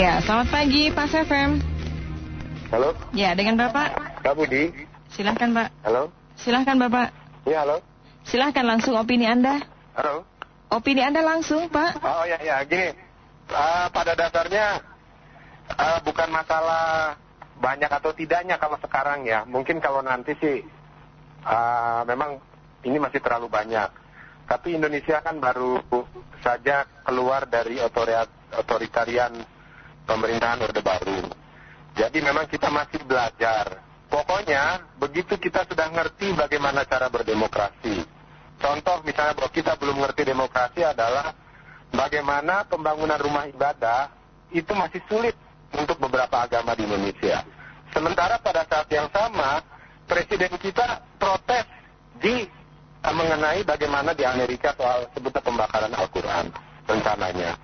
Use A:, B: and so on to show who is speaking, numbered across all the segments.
A: Ya, selamat pagi Pak FM.
B: Halo,
A: Ya, dengan Bapak.
B: Kak Budi.
A: Silahkan Pak.
B: Halo.
A: Silahkan Bapak.
B: Ya, halo.
A: Silahkan langsung opini Anda.
B: Halo.
A: Opini Anda langsung Pak.
B: Oh ya ya, gini. Eh, pada dasarnya eh, bukan masalah banyak atau tidaknya kalau sekarang ya. Mungkin kalau nanti sih eh, memang ini masih terlalu banyak. Tapi Indonesia kan baru saja keluar dari otori- otoritarian pemerintahan Orde Baru. Jadi memang kita masih belajar. Pokoknya begitu kita sudah ngerti bagaimana cara berdemokrasi. Contoh misalnya bahwa kita belum ngerti demokrasi adalah bagaimana pembangunan rumah ibadah itu masih sulit untuk beberapa agama di Indonesia. Sementara pada saat yang sama presiden kita protes di eh, mengenai bagaimana di Amerika soal sebutnya pembakaran Al-Quran rencananya.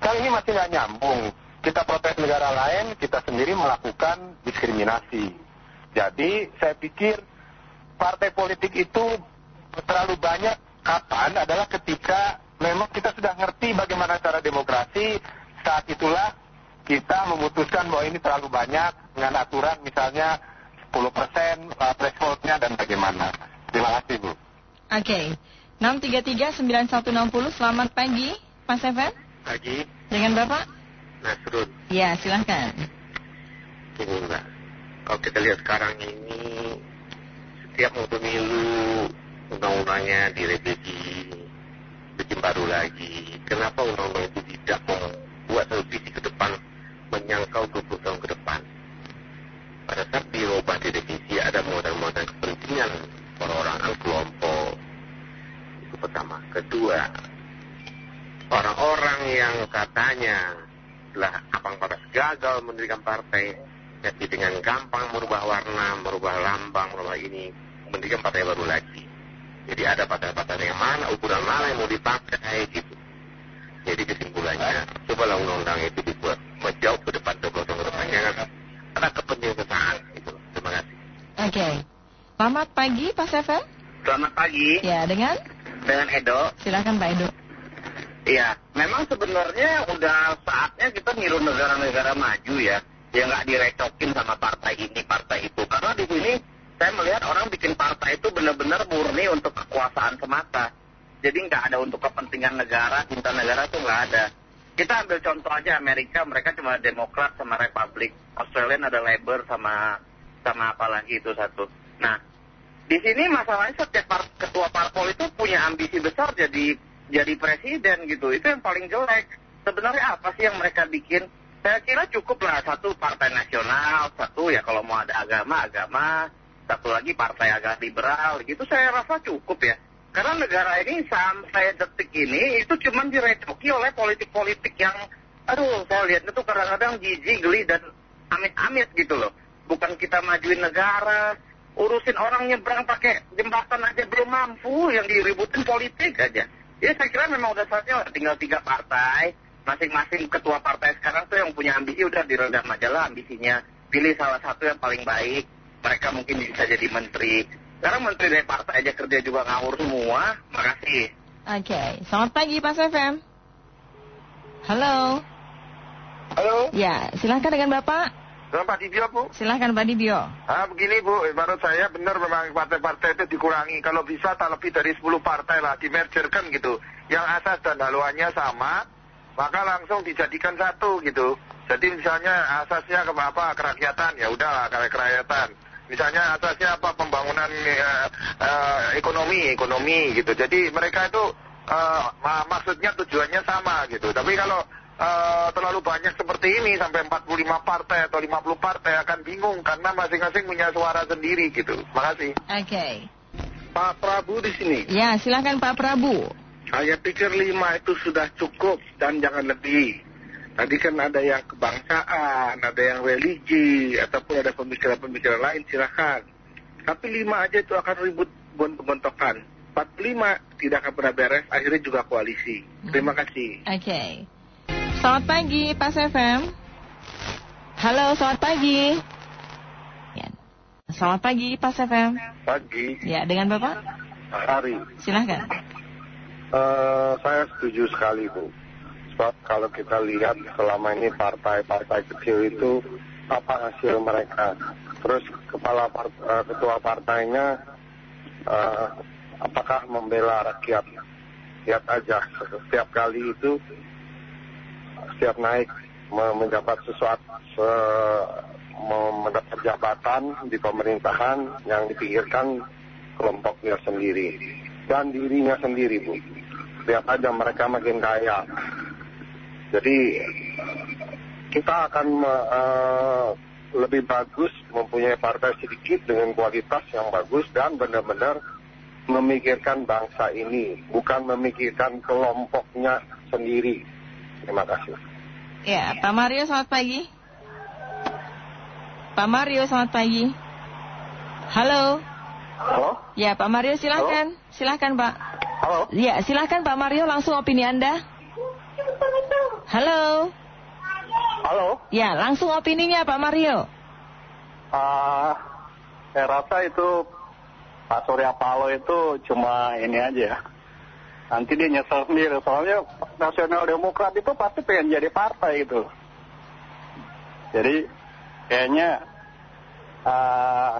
B: Kan ini masih nggak nyambung. Kita protes negara lain, kita sendiri melakukan diskriminasi. Jadi saya pikir partai politik itu terlalu banyak kapan adalah ketika memang kita sudah ngerti bagaimana cara demokrasi, saat itulah kita memutuskan bahwa ini terlalu banyak dengan aturan misalnya 10% uh, thresholdnya dan bagaimana. Terima kasih Bu.
A: Oke. 633-9160, selamat pagi Pak FM.
B: Pagi,
A: Dengan Bapak.
B: Nasrud.
A: Ya, silahkan.
B: Ini Mbak, kalau kita lihat sekarang ini setiap mau pemilu undang-undangnya direvisi bikin baru lagi. Kenapa undang-undang itu tidak membuat satu visi ke depan menyangkau 20 tahun ke depan? Pada saat dirubah direvisi ada modal-modal kepentingan perorangan kelompok. Itu pertama. Kedua, orang-orang yang katanya telah abang paras gagal mendirikan partai jadi dengan gampang merubah warna, merubah lambang, merubah ini mendirikan partai baru lagi jadi ada partai-partai yang mana, ukuran mana yang mau dipakai gitu jadi kesimpulannya cobalah undang-undang itu dibuat menjauh ke depan 20 tahun ke depan jangan ada kepentingan sesaat gitu terima kasih
A: Oke. Selamat pagi Pak FM.
C: Selamat pagi
A: Ya, dengan?
C: dengan Edo.
A: Silahkan Pak Edo.
C: Iya, memang sebenarnya udah saatnya kita niru negara-negara maju ya, yang nggak direcokin sama partai ini, partai itu. Karena di sini saya melihat orang bikin partai itu benar-benar murni untuk kekuasaan semata. Jadi nggak ada untuk kepentingan negara, cinta negara tuh nggak ada. Kita ambil contoh aja Amerika, mereka cuma Demokrat sama Republik. Australia ada Labor sama sama apa lagi itu satu. Nah, di sini masalahnya setiap ketua parpol itu punya ambisi besar jadi jadi presiden gitu. Itu yang paling jelek. Sebenarnya apa sih yang mereka bikin? Saya kira cukup lah satu partai nasional, satu ya kalau mau ada agama agama, satu lagi partai agak liberal gitu. Saya rasa cukup ya. Karena negara ini sampai detik ini itu cuma direcoki oleh politik-politik yang, aduh saya lihat itu kadang-kadang jijik, geli dan amit-amit gitu loh. Bukan kita majuin negara, urusin orang nyebrang pakai jembatan aja belum mampu, yang diributin politik aja. Ya saya kira memang udah saatnya tinggal tiga partai, masing-masing ketua partai sekarang tuh yang punya ambisi udah diredam aja lah ambisinya. Pilih salah satu yang paling baik, mereka mungkin bisa jadi menteri. Sekarang menteri dari partai aja kerja juga ngawur semua. Makasih.
A: Oke. Selamat pagi Pak FM. Halo.
B: halo
A: Ya, silahkan dengan Bapak.
B: Selamat Dibio Bu
A: Silahkan Pak Dibio.
B: Ah begini Bu, menurut saya benar memang partai-partai itu dikurangi. Kalau bisa tak lebih dari 10 partai lah, dimergerkan gitu. Yang asas dan haluannya sama, maka langsung dijadikan satu gitu. Jadi misalnya asasnya ke apa kerakyatan, ya udahlah kerakyatan. Misalnya asasnya apa pembangunan eh, eh, ekonomi, ekonomi gitu. Jadi mereka itu ma- maksudnya tujuannya sama gitu. Tapi kalau eh, terlalu banyak seperti ini sampai 45 partai atau 50 partai akan bingung karena masing-masing punya suara sendiri gitu. Makasih.
A: Oke.
C: Pak Prabu di sini.
A: Ya, silahkan Pak Prabu.
C: Saya pikir lima itu sudah cukup dan jangan lebih. Tadi kan ada yang kebangsaan, ada yang religi, ataupun ada pemikiran-pemikiran lain, silakan. Tapi lima aja itu akan ribut bentuk-bentokan. 45 tidak akan pernah beres, akhirnya juga koalisi. Terima kasih.
A: Oke. Selamat pagi, Pak FM. Halo, selamat pagi. Ya. Selamat pagi, Pak FM.
B: Pagi,
A: Ya, dengan Bapak?
B: Hari.
A: Silahkan.
B: Eh, saya setuju sekali Bu.
D: Sebab kalau kita lihat selama ini partai-partai kecil itu apa hasil mereka. Terus kepala part, uh, ketua partainya uh, apakah membela rakyat? Lihat aja setiap kali itu setiap naik menjabat sesuatu se, mendapat jabatan di pemerintahan yang dipikirkan kelompoknya sendiri dan dirinya sendiri bu. Lihat aja mereka makin kaya jadi kita akan uh, lebih bagus mempunyai partai sedikit dengan kualitas yang bagus dan benar-benar memikirkan bangsa ini, bukan memikirkan kelompoknya sendiri. Terima kasih.
A: Ya, Pak Mario selamat pagi. Pak Mario selamat pagi. Halo.
D: Halo.
A: Ya, Pak Mario silahkan. Halo? Silahkan Pak.
D: Halo.
A: Ya, silahkan Pak Mario langsung opini Anda. Halo.
D: Halo.
A: Ya, langsung opininya Pak Mario.
D: Uh, saya rasa itu Pak Surya Paloh itu cuma ini aja. Nanti dia nyesel sendiri. Soalnya Nasional Demokrat itu pasti pengen jadi partai itu. Jadi kayaknya uh,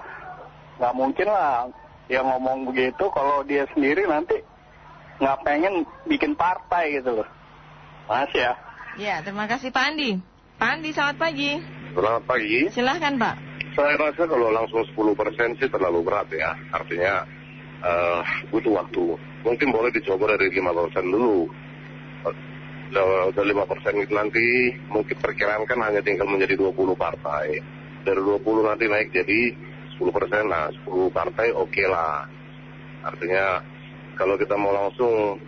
D: nggak mungkin lah dia ngomong begitu kalau dia sendiri nanti nggak pengen bikin partai gitu loh. Makasih ya.
A: Ya, terima kasih Pak Andi. Pak Andi, selamat pagi.
D: Selamat pagi.
A: Silahkan Pak.
D: Saya rasa kalau langsung 10 persen sih terlalu berat ya. Artinya uh, butuh waktu. Mungkin boleh dicoba dari 5 persen dulu. Udah 5 persen itu nanti mungkin perkiraan kan hanya tinggal menjadi 20 partai. Dari 20 nanti naik jadi 10 persen. Nah 10 partai oke okay lah. Artinya kalau kita mau langsung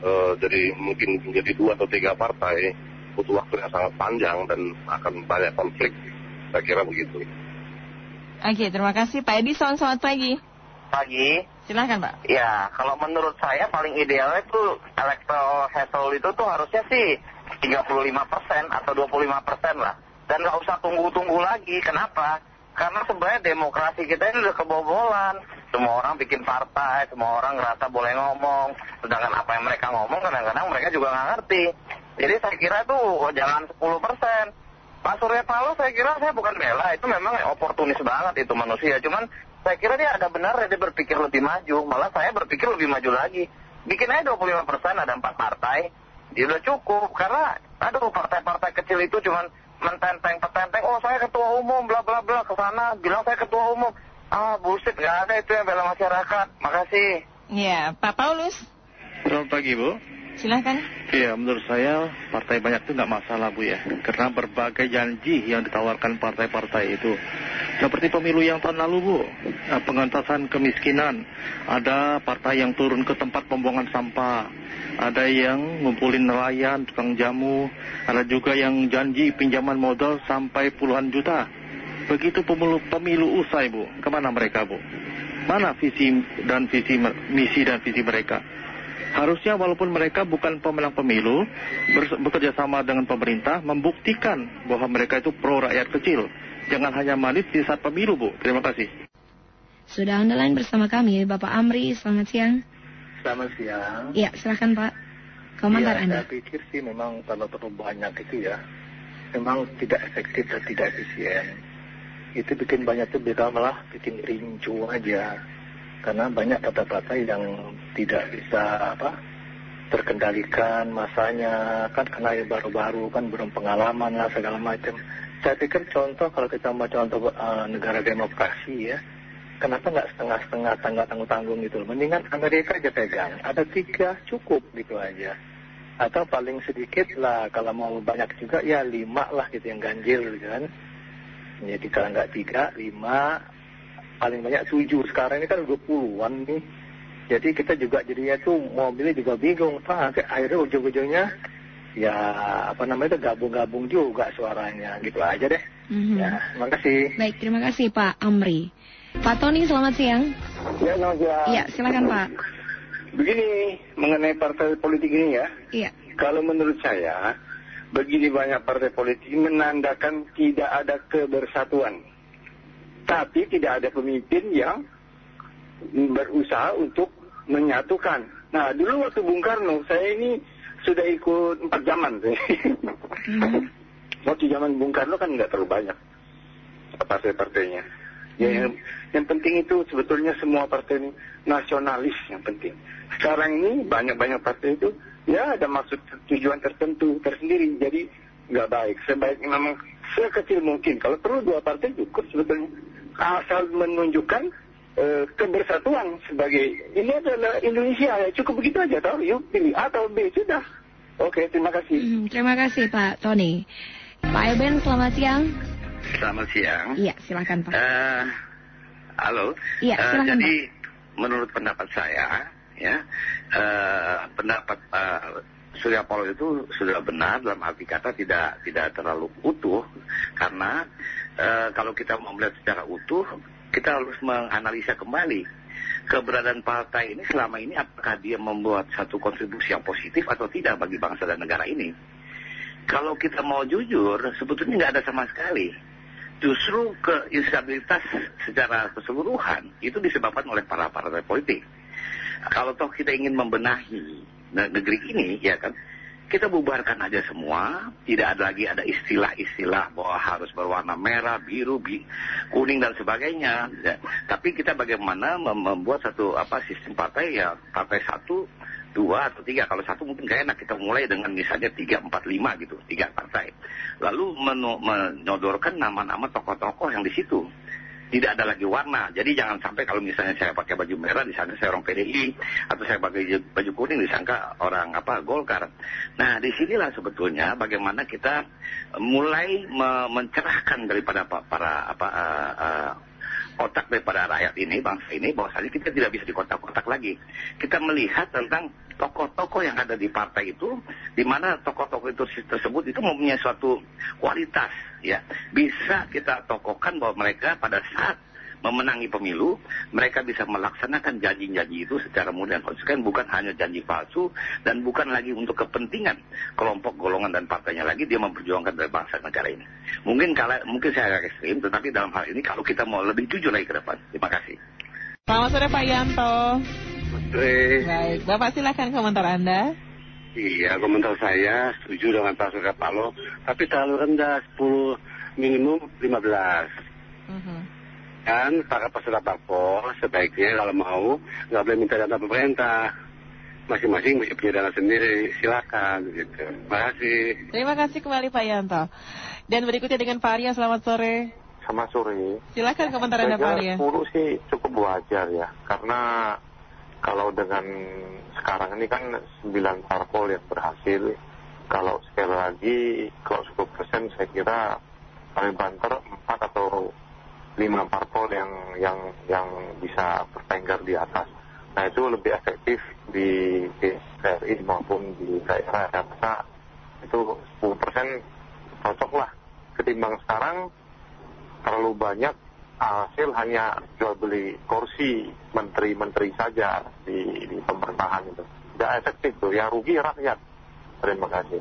D: uh, jadi mungkin menjadi dua atau tiga partai butuh waktu yang sangat panjang dan akan banyak konflik. Saya kira begitu.
A: Oke, terima kasih Pak Edison. Selamat pagi.
C: Pagi.
A: Silahkan Pak.
C: Ya, kalau menurut saya paling idealnya itu electoral hassle itu tuh harusnya sih 35 persen atau 25 persen lah. Dan nggak usah tunggu-tunggu lagi. Kenapa? Karena sebenarnya demokrasi kita ini udah kebobolan. Semua orang bikin partai, semua orang ngerasa boleh ngomong. Sedangkan apa yang mereka ngomong kadang-kadang mereka juga nggak ngerti. Jadi saya kira itu oh, jangan 10 persen. Pak Surya Paloh saya kira saya bukan bela, itu memang oportunis banget itu manusia. Cuman saya kira dia ada benar dia berpikir lebih maju. Malah saya berpikir lebih maju lagi. Bikin aja 25 persen ada empat partai. Dia udah cukup. Karena aduh partai-partai kecil itu cuman mententeng petenteng oh saya ketua umum bla bla bla ke sana bilang saya ketua umum ah bullshit nggak ada itu yang bela masyarakat makasih
A: ya Pak Paulus
E: selamat pagi Bu
A: silahkan
E: Iya menurut saya partai banyak itu nggak masalah Bu ya. Karena berbagai janji yang ditawarkan partai-partai itu. Seperti pemilu yang tahun lalu Bu. Nah, pengentasan kemiskinan. Ada partai yang turun ke tempat pembuangan sampah. Ada yang ngumpulin nelayan tukang jamu. Ada juga yang janji pinjaman modal sampai puluhan juta. Begitu pemilu, pemilu usai Bu. Ke mana mereka Bu? Mana visi dan visi misi dan visi mereka Harusnya walaupun mereka bukan pemenang pemilu, bekerja sama dengan pemerintah, membuktikan bahwa mereka itu pro rakyat kecil. Jangan hanya manis di saat pemilu, Bu. Terima kasih.
F: Sudah online bersama kami, Bapak Amri. Selamat siang.
G: Selamat siang.
F: Iya, silahkan Pak. Komentar
G: ya,
F: Anda.
G: Saya pikir sih memang kalau terlalu banyak itu ya, memang tidak efektif dan tidak efisien. Itu bikin banyak tuh malah bikin rincu aja karena banyak partai-partai yang tidak bisa apa terkendalikan masanya kan karena yang baru-baru kan belum pengalaman lah segala macam. Saya pikir contoh kalau kita mau contoh uh, negara demokrasi ya, kenapa nggak setengah-setengah tanggal tanggung-tanggung gitu Mendingan Amerika aja pegang, ada tiga cukup gitu aja. Atau paling sedikit lah kalau mau banyak juga ya lima lah gitu yang ganjil gitu kan. Jadi kalau nggak tiga, lima, paling banyak tujuh. Sekarang ini kan udah puluhan nih. Jadi kita juga jadinya tuh mobilnya juga bingung. Pak akhirnya ujung-ujungnya ya apa namanya itu gabung-gabung juga suaranya. Gitu aja deh. Mm-hmm. ya terima kasih.
F: Baik terima kasih Pak Amri. Pak Tony selamat siang.
D: Ya selamat siang.
F: Ya silakan Pak.
D: Begini mengenai partai politik ini ya.
F: Iya.
D: Kalau menurut saya begini banyak partai politik menandakan tidak ada kebersatuan tapi tidak ada pemimpin yang berusaha untuk menyatukan. Nah, dulu waktu Bung Karno, saya ini
H: sudah ikut empat zaman sih.
I: Mhm.
H: Waktu zaman Bung Karno kan nggak terlalu banyak partai-partainya. Ya, yang, yang penting itu sebetulnya semua partai ini nasionalis yang penting. Sekarang ini banyak-banyak partai itu ya ada maksud tujuan tertentu tersendiri. Jadi nggak baik. Sebaiknya memang sekecil mungkin. Kalau perlu dua partai cukup sebetulnya. Asal menunjukkan eh, kebersatuan sebagai ini adalah Indonesia ya cukup begitu aja tahu yuk pilih A atau B sudah. Oke terima kasih.
F: Hmm, terima kasih Pak Tony. Pak Eben, selamat siang.
J: Selamat siang.
F: Iya, silakan Pak.
J: Eh, halo.
F: Iya,
J: Eh,
F: silakan,
J: jadi menurut pendapat saya, ya, eh, pendapat Pak Surya Paloh itu sudah benar dalam arti kata tidak tidak terlalu utuh karena eh, kalau kita mau melihat secara utuh kita harus menganalisa kembali keberadaan partai ini selama ini apakah dia membuat satu kontribusi yang positif atau tidak bagi bangsa dan negara ini. Kalau kita mau jujur, sebetulnya nggak ada sama sekali. Justru keinstabilitas secara keseluruhan itu disebabkan oleh para partai politik. Kalau toh kita ingin membenahi ne- negeri ini, ya kan, kita bubarkan aja semua. Tidak ada lagi ada istilah-istilah bahwa harus berwarna merah, biru, bi- kuning dan sebagainya. Ya. Tapi kita bagaimana mem- membuat satu apa sistem partai ya partai satu, dua atau tiga. Kalau satu mungkin gak enak kita mulai dengan misalnya tiga, empat, lima gitu, tiga partai. Lalu menyodorkan nama-nama tokoh-tokoh yang di situ tidak ada lagi warna. Jadi jangan sampai kalau misalnya saya pakai baju merah disangka saya orang PDI atau saya pakai baju kuning disangka orang apa Golkar. Nah di sinilah sebetulnya bagaimana kita mulai me- mencerahkan daripada pa- para apa eh, eh, otak daripada rakyat ini bangsa ini bahwasanya kita tidak bisa dikotak-kotak lagi. Kita melihat tentang tokoh-tokoh yang ada di partai itu, di mana tokoh-tokoh itu tersebut itu mempunyai suatu kualitas, ya bisa kita tokohkan bahwa mereka pada saat memenangi pemilu, mereka bisa melaksanakan janji-janji itu secara mudah dan konsisten, bukan hanya janji palsu dan bukan lagi untuk kepentingan kelompok golongan dan partainya lagi dia memperjuangkan dari bangsa negara ini. Mungkin kalau mungkin saya agak ekstrim, tetapi dalam hal ini kalau kita mau lebih jujur lagi ke depan. Terima kasih.
I: Selamat sore Pak Yanto. Baik, Bapak silakan komentar Anda.
K: Iya, komentar saya setuju dengan Pak Surya Paloh, tapi terlalu rendah 10 minimum 15.
I: Mhm.
K: Dan para peserta parpol sebaiknya kalau mau nggak boleh minta dana pemerintah. Masing-masing mesti punya dana sendiri, silakan gitu. Terima kasih.
I: Terima kasih kembali Pak Yanto. Dan berikutnya dengan Pak Arya, selamat sore.
B: Sama sore.
I: Silakan komentar Anda Pak Arya.
B: 10 sih cukup wajar ya. Karena kalau dengan sekarang ini kan 9 parpol yang berhasil. Kalau sekali lagi, kalau 10 persen saya kira paling banter 4 atau 5 parpol yang yang yang bisa bertengger di atas. Nah itu lebih efektif di TRI maupun di daerah. Saya rasa itu 10 persen cocok lah. Ketimbang sekarang terlalu banyak hasil hanya jual beli kursi menteri-menteri saja di, di pemerintahan itu. Tidak efektif tuh, yang rugi rakyat. Terima kasih.